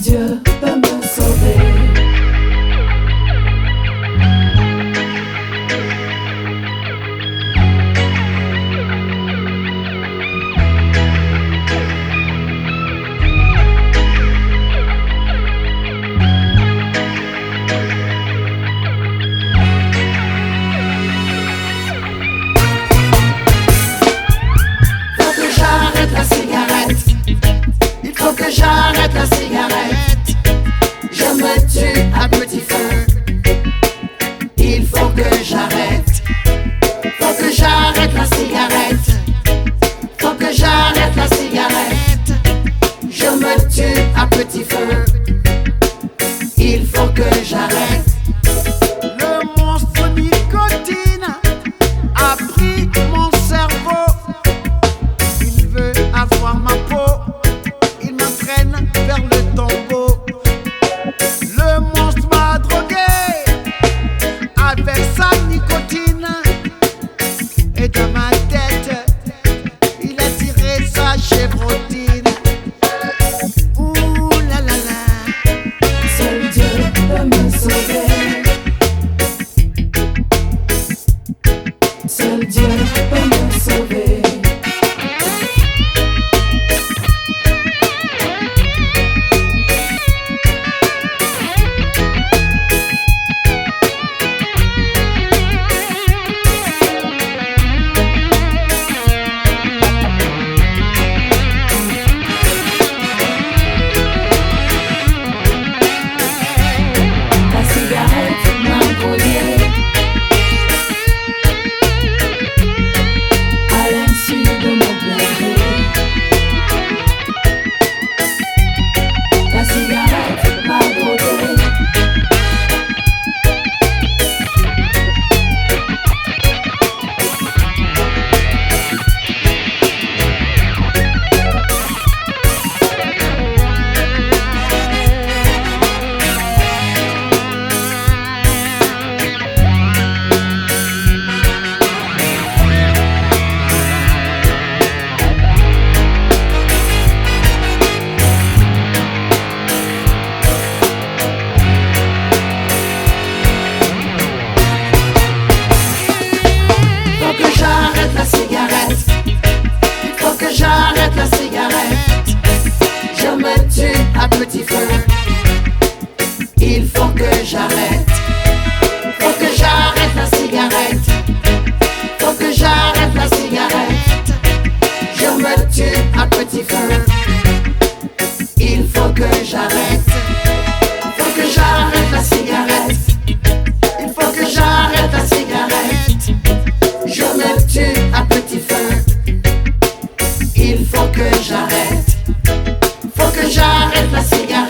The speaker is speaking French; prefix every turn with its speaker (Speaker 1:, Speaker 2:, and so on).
Speaker 1: идет. j'arrête la cigarette, je me tue à petit feu. faut que j'arrête. Faut que j'arrête la cigarette.